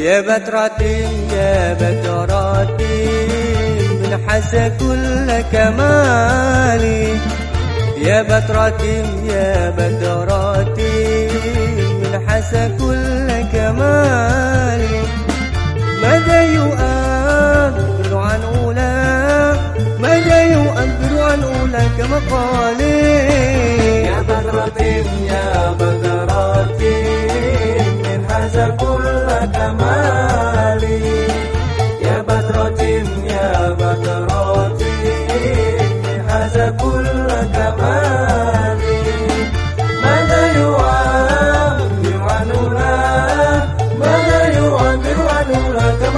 يا بدرة يا بدرة من حس كل كمالي. يا بدرة يا بدرة من حس كل كمالي. ماذا يؤبر عن أولى؟ ماذا يؤبر عن أولى كمقالي يا بدرة يا بدرة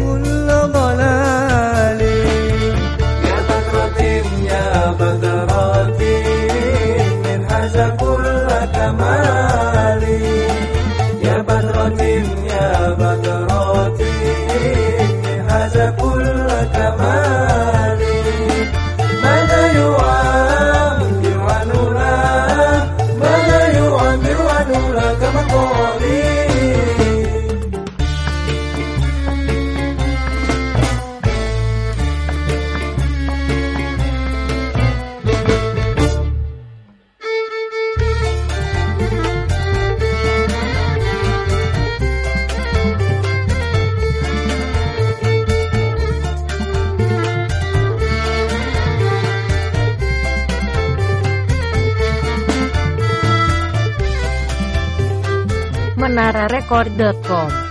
كل ضلالي ومحوت بالفم خوت بالعنوان كل ضلالي يا بدرة يا بدرة من حاز كل كمالي يا بدرة يا menararecord.com